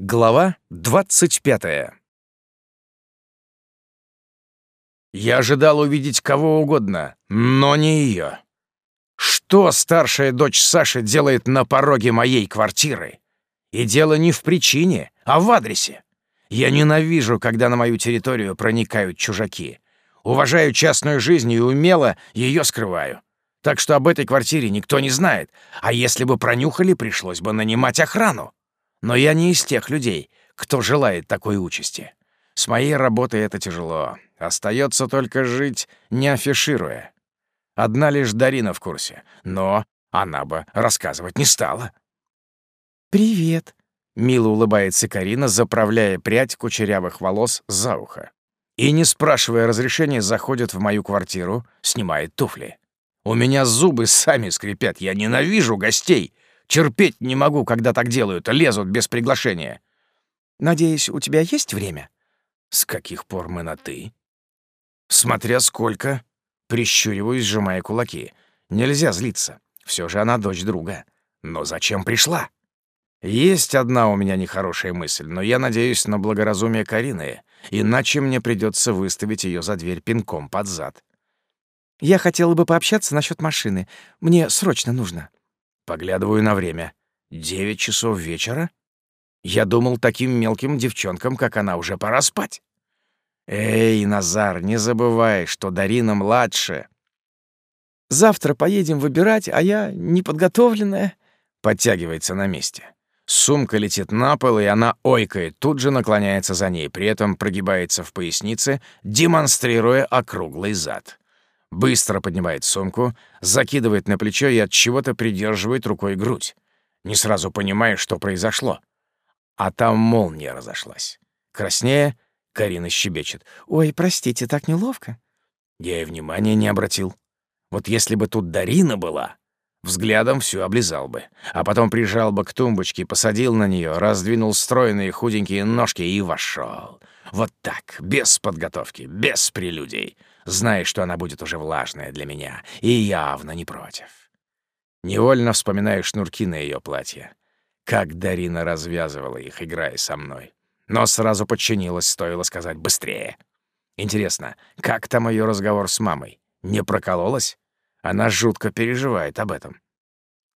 Глава 25 Я ожидал увидеть кого угодно, но не ее. Что старшая дочь Саши делает на пороге моей квартиры? И дело не в причине, а в адресе. Я ненавижу, когда на мою территорию проникают чужаки. Уважаю частную жизнь и умело ее скрываю. Так что об этой квартире никто не знает, а если бы пронюхали, пришлось бы нанимать охрану. Но я не из тех людей, кто желает такой участи. С моей работой это тяжело. Остается только жить, не афишируя. Одна лишь Дарина в курсе, но она бы рассказывать не стала. «Привет», — мило улыбается Карина, заправляя прядь кучерявых волос за ухо. И, не спрашивая разрешения, заходит в мою квартиру, снимает туфли. У меня зубы сами скрипят, я ненавижу гостей. Терпеть не могу, когда так делают, лезут без приглашения. Надеюсь, у тебя есть время? С каких пор мы на «ты»? Смотря сколько. Прищуриваюсь, сжимая кулаки. Нельзя злиться. Все же она дочь друга. Но зачем пришла? Есть одна у меня нехорошая мысль, но я надеюсь на благоразумие Карины, иначе мне придется выставить ее за дверь пинком под зад. Я хотела бы пообщаться насчет машины. Мне срочно нужно. Поглядываю на время. Девять часов вечера? Я думал, таким мелким девчонкам, как она, уже пора спать. Эй, Назар, не забывай, что Дарина младше. Завтра поедем выбирать, а я неподготовленная. Подтягивается на месте. Сумка летит на пол, и она ойкает, тут же наклоняется за ней, при этом прогибается в пояснице, демонстрируя округлый зад. Быстро поднимает сумку, закидывает на плечо и от чего-то придерживает рукой грудь. Не сразу понимая, что произошло. А там молния разошлась. Краснее, Карина щебечет. «Ой, простите, так неловко». Я и внимания не обратил. Вот если бы тут Дарина была, взглядом всю облизал бы, а потом прижал бы к тумбочке, посадил на нее, раздвинул стройные худенькие ножки и вошел. Вот так, без подготовки, без прелюдий зная, что она будет уже влажная для меня, и явно не против. Невольно вспоминаю шнурки на ее платье. Как Дарина развязывала их, играя со мной. Но сразу подчинилась, стоило сказать быстрее. Интересно, как там ее разговор с мамой? Не прокололась? Она жутко переживает об этом.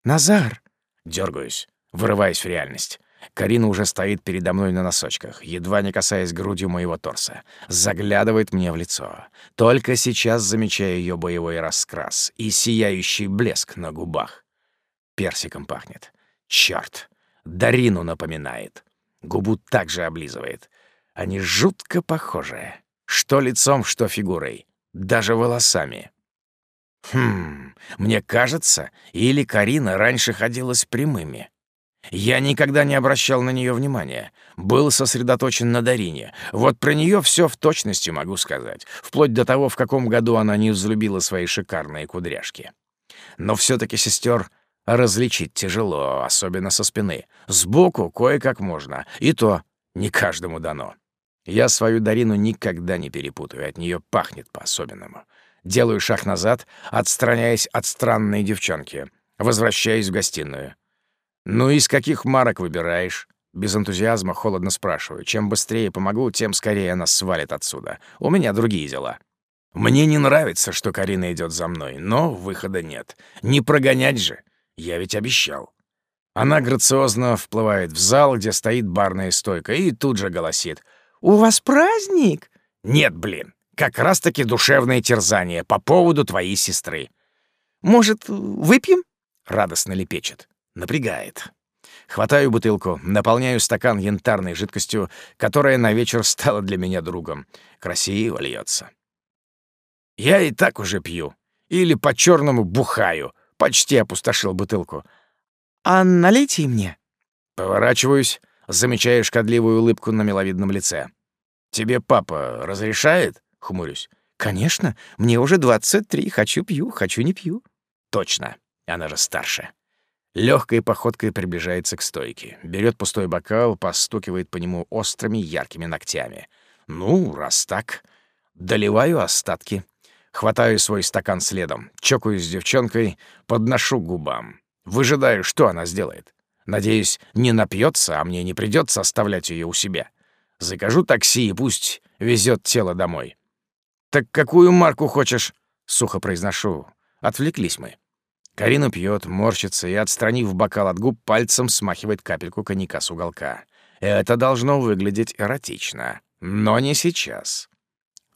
«Назар!» — дергаюсь, вырываясь в реальность. Карина уже стоит передо мной на носочках, едва не касаясь грудью моего торса. Заглядывает мне в лицо. Только сейчас замечаю ее боевой раскрас и сияющий блеск на губах. Персиком пахнет. Черт! Дарину напоминает. Губу также облизывает. Они жутко похожи. Что лицом, что фигурой. Даже волосами. Хм, мне кажется, или Карина раньше ходила с прямыми. Я никогда не обращал на нее внимания. Был сосредоточен на Дарине. Вот про нее все в точности могу сказать. Вплоть до того, в каком году она не взлюбила свои шикарные кудряшки. Но все-таки сестер различить тяжело, особенно со спины. Сбоку кое-как можно. И то не каждому дано. Я свою Дарину никогда не перепутаю. От нее пахнет по-особенному. Делаю шаг назад, отстраняясь от странной девчонки. Возвращаюсь в гостиную. «Ну, из каких марок выбираешь?» Без энтузиазма холодно спрашиваю. Чем быстрее помогу, тем скорее она свалит отсюда. У меня другие дела. Мне не нравится, что Карина идет за мной, но выхода нет. Не прогонять же. Я ведь обещал. Она грациозно вплывает в зал, где стоит барная стойка, и тут же голосит. «У вас праздник?» «Нет, блин. Как раз-таки душевное терзание по поводу твоей сестры». «Может, выпьем?» — радостно лепечет. Напрягает. Хватаю бутылку, наполняю стакан янтарной жидкостью, которая на вечер стала для меня другом. Красиво льется. Я и так уже пью. Или по-черному бухаю. Почти опустошил бутылку. «А налейте мне». Поворачиваюсь, замечаю шкодливую улыбку на миловидном лице. «Тебе папа разрешает?» — хмурюсь. «Конечно. Мне уже двадцать три. Хочу пью, хочу не пью». «Точно. Она же старше». Легкой походкой приближается к стойке, берет пустой бокал, постукивает по нему острыми яркими ногтями. Ну, раз так, доливаю остатки. Хватаю свой стакан следом, чокаюсь с девчонкой, подношу к губам. Выжидаю, что она сделает. Надеюсь, не напьется, а мне не придется оставлять ее у себя. Закажу такси и пусть везет тело домой. «Так какую марку хочешь?» — сухо произношу. Отвлеклись мы. Карина пьет, морщится и, отстранив бокал от губ, пальцем смахивает капельку коньяка с уголка. Это должно выглядеть эротично. Но не сейчас.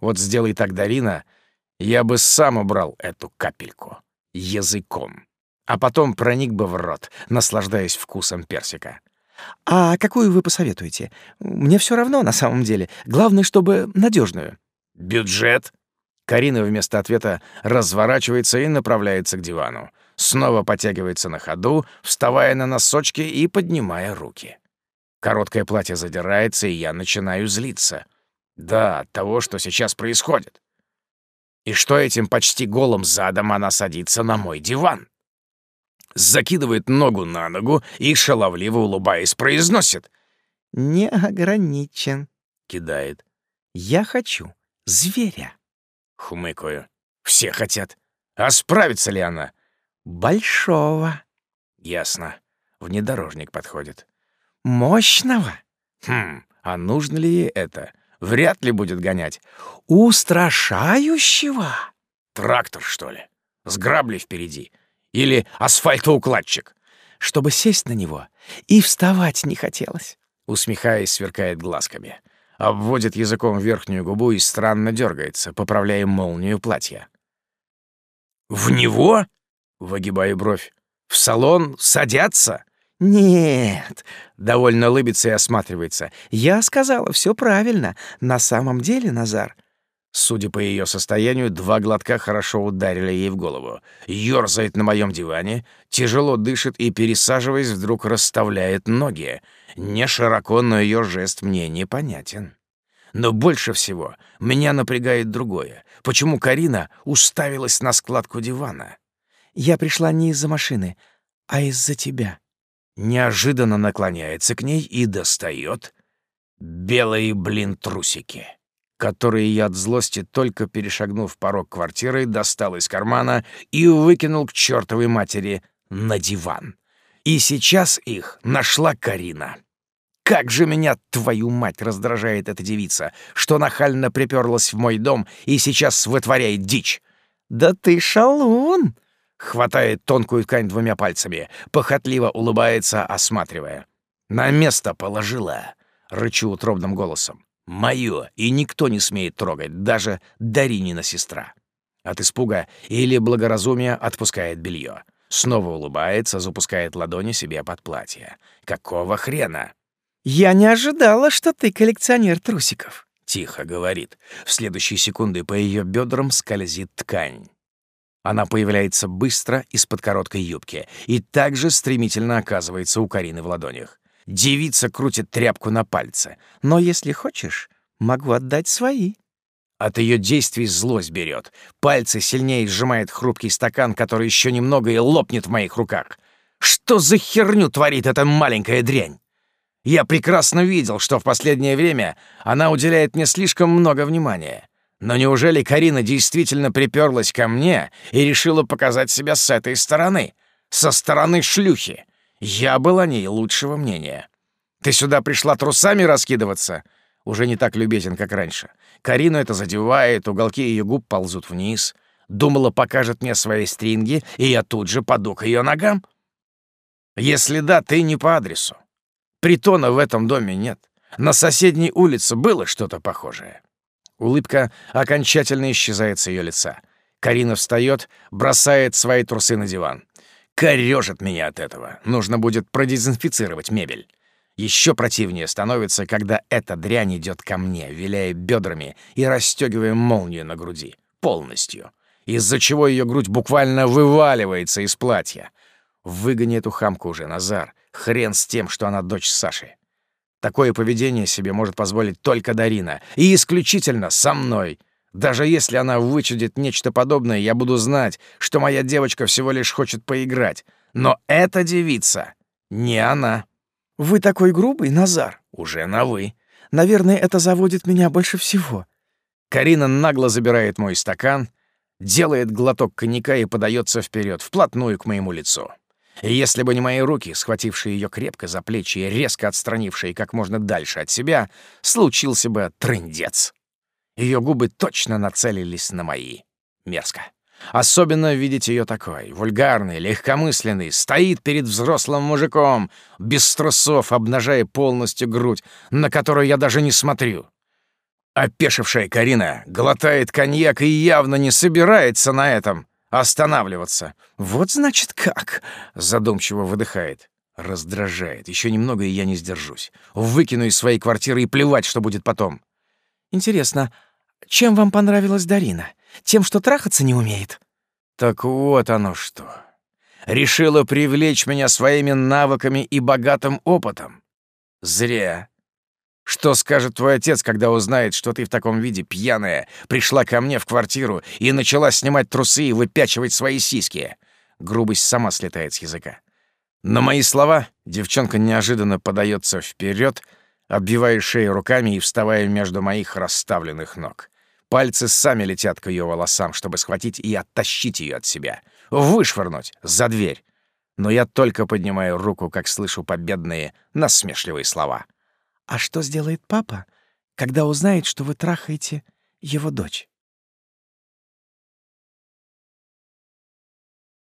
Вот сделай так, Дарина, я бы сам убрал эту капельку. Языком. А потом проник бы в рот, наслаждаясь вкусом персика. «А какую вы посоветуете? Мне все равно, на самом деле. Главное, чтобы надежную. «Бюджет?» Карина вместо ответа разворачивается и направляется к дивану. Снова потягивается на ходу, вставая на носочки и поднимая руки. Короткое платье задирается, и я начинаю злиться. Да, от того, что сейчас происходит. И что этим почти голым задом она садится на мой диван? Закидывает ногу на ногу и, шаловливо улыбаясь, произносит. «Не ограничен», — кидает. «Я хочу зверя». Хмыкаю. «Все хотят. А справится ли она?» «Большого». «Ясно. Внедорожник подходит. Мощного? Хм, а нужно ли ей это? Вряд ли будет гонять. Устрашающего? Трактор, что ли? С граблей впереди. Или асфальтоукладчик. Чтобы сесть на него и вставать не хотелось. Усмехаясь, сверкает глазками. Обводит языком верхнюю губу и странно дергается, поправляя молнию платья. «В него?» — выгибаю бровь. «В салон садятся?» «Нет», — довольно улыбится и осматривается. «Я сказала все правильно. На самом деле, Назар...» Судя по ее состоянию, два глотка хорошо ударили ей в голову. Ёрзает на моем диване, тяжело дышит и, пересаживаясь, вдруг расставляет ноги. Не широко, но ее жест мне непонятен. Но больше всего меня напрягает другое. Почему Карина уставилась на складку дивана? «Я пришла не из-за машины, а из-за тебя», неожиданно наклоняется к ней и достает белые, блин, трусики, которые я от злости, только перешагнув порог квартиры, достал из кармана и выкинул к чертовой матери на диван. И сейчас их нашла Карина. Как же меня, твою мать, раздражает эта девица, что нахально приперлась в мой дом и сейчас вытворяет дичь. «Да ты шалун!» Хватает тонкую ткань двумя пальцами, похотливо улыбается, осматривая. «На место положила!» — рычу утробным голосом. «Моё, и никто не смеет трогать, даже Даринина сестра». От испуга или благоразумия отпускает белье. Снова улыбается, запускает ладони себе под платье. «Какого хрена?» «Я не ожидала, что ты коллекционер трусиков», — тихо говорит. В следующие секунды по ее бедрам скользит ткань. Она появляется быстро из-под короткой юбки и также стремительно оказывается у Карины в ладонях. Девица крутит тряпку на пальце. «Но если хочешь, могу отдать свои». От ее действий злость берет. Пальцы сильнее сжимает хрупкий стакан, который еще немного и лопнет в моих руках. Что за херню творит эта маленькая дрянь? Я прекрасно видел, что в последнее время она уделяет мне слишком много внимания. Но неужели Карина действительно приперлась ко мне и решила показать себя с этой стороны? Со стороны шлюхи. Я был о ней лучшего мнения. Ты сюда пришла трусами раскидываться? Уже не так любезен, как раньше. Карину это задевает, уголки ее губ ползут вниз. Думала, покажет мне свои стринги, и я тут же паду к ее ногам? Если да, ты не по адресу. Притона в этом доме нет. На соседней улице было что-то похожее. Улыбка окончательно исчезает с ее лица. Карина встает, бросает свои трусы на диван. Корежит меня от этого. Нужно будет продезинфицировать мебель. Еще противнее становится, когда эта дрянь идет ко мне, виляя бедрами и расстегивая молнию на груди. Полностью. Из-за чего ее грудь буквально вываливается из платья. Выгони эту хамку уже, Назар. Хрен с тем, что она дочь Саши. Такое поведение себе может позволить только Дарина. И исключительно со мной. Даже если она вычудит нечто подобное, я буду знать, что моя девочка всего лишь хочет поиграть. Но эта девица не она. «Вы такой грубый, Назар?» «Уже на «вы». «Наверное, это заводит меня больше всего». Карина нагло забирает мой стакан, делает глоток коньяка и подается вперед, вплотную к моему лицу. Если бы не мои руки, схватившие ее крепко за плечи и резко отстранившие как можно дальше от себя, случился бы трындец. Ее губы точно нацелились на мои. Мерзко. Особенно видеть ее такой, вульгарный, легкомысленный, стоит перед взрослым мужиком, без трусов, обнажая полностью грудь, на которую я даже не смотрю. Опешившая Карина глотает коньяк и явно не собирается на этом останавливаться. «Вот значит как!» — задумчиво выдыхает. Раздражает. Еще немного, и я не сдержусь. Выкину из своей квартиры и плевать, что будет потом. «Интересно, чем вам понравилась Дарина? Тем, что трахаться не умеет?» «Так вот оно что. Решила привлечь меня своими навыками и богатым опытом. Зря. Что скажет твой отец, когда узнает, что ты в таком виде, пьяная, пришла ко мне в квартиру и начала снимать трусы и выпячивать свои сиськи?» Грубость сама слетает с языка. На мои слова девчонка неожиданно подается вперед, обвивая шею руками и вставая между моих расставленных ног. Пальцы сами летят к ее волосам, чтобы схватить и оттащить ее от себя. Вышвырнуть за дверь. Но я только поднимаю руку, как слышу победные, насмешливые слова. «А что сделает папа, когда узнает, что вы трахаете его дочь?»